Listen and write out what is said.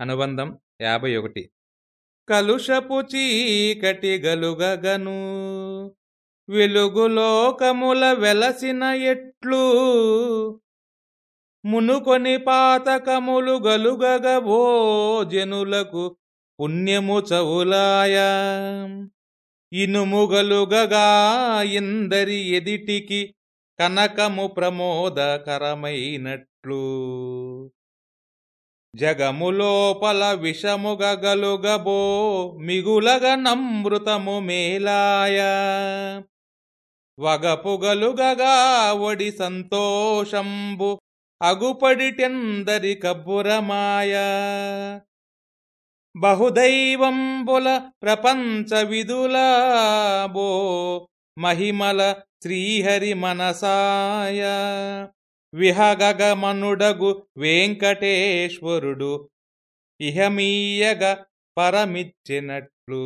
అనుబంధం యాభై ఒకటి. కలుషపు చీకటి గలుగగను వెలుగులోకముల వెలసిన ఎట్లు మునుకొని పాతకములు గలుగగబో జనులకు పుణ్యము చవులాయ. ఇనుముగలుగగా ఇందరి ఎదిటికి కనకము ప్రమోదకరమైనట్లు. జగములోపల విషముగగలుగబో మిగులగ నమృతము మేలాయ. వగపుగలుగగా ఒడి సంతోషంబు అగుపడిటెందరి కబ్బురమాయ. బహుదైవంబుల ప్రపంచ విదులాబో మహిమల శ్రీహరి మనసాయ. విహగగమనుడగు వెంకటేశ్వరుడు ఇహమీయగ పరమిచ్చినట్లు.